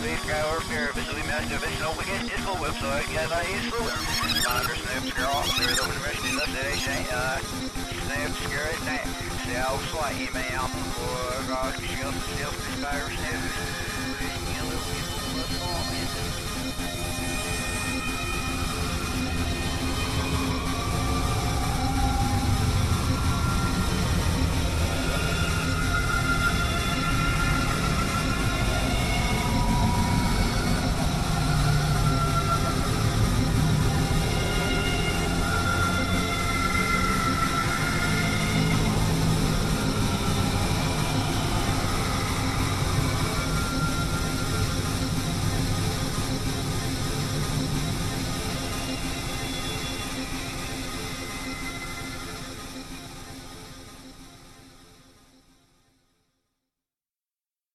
Please go over here, visually master official weekend disco website, because I use ruler. Monitor Snap Scare off, there is over the rest of the station, uh, Snap Scare at night. Self slight email, or, uh, skills, self-desire, snap,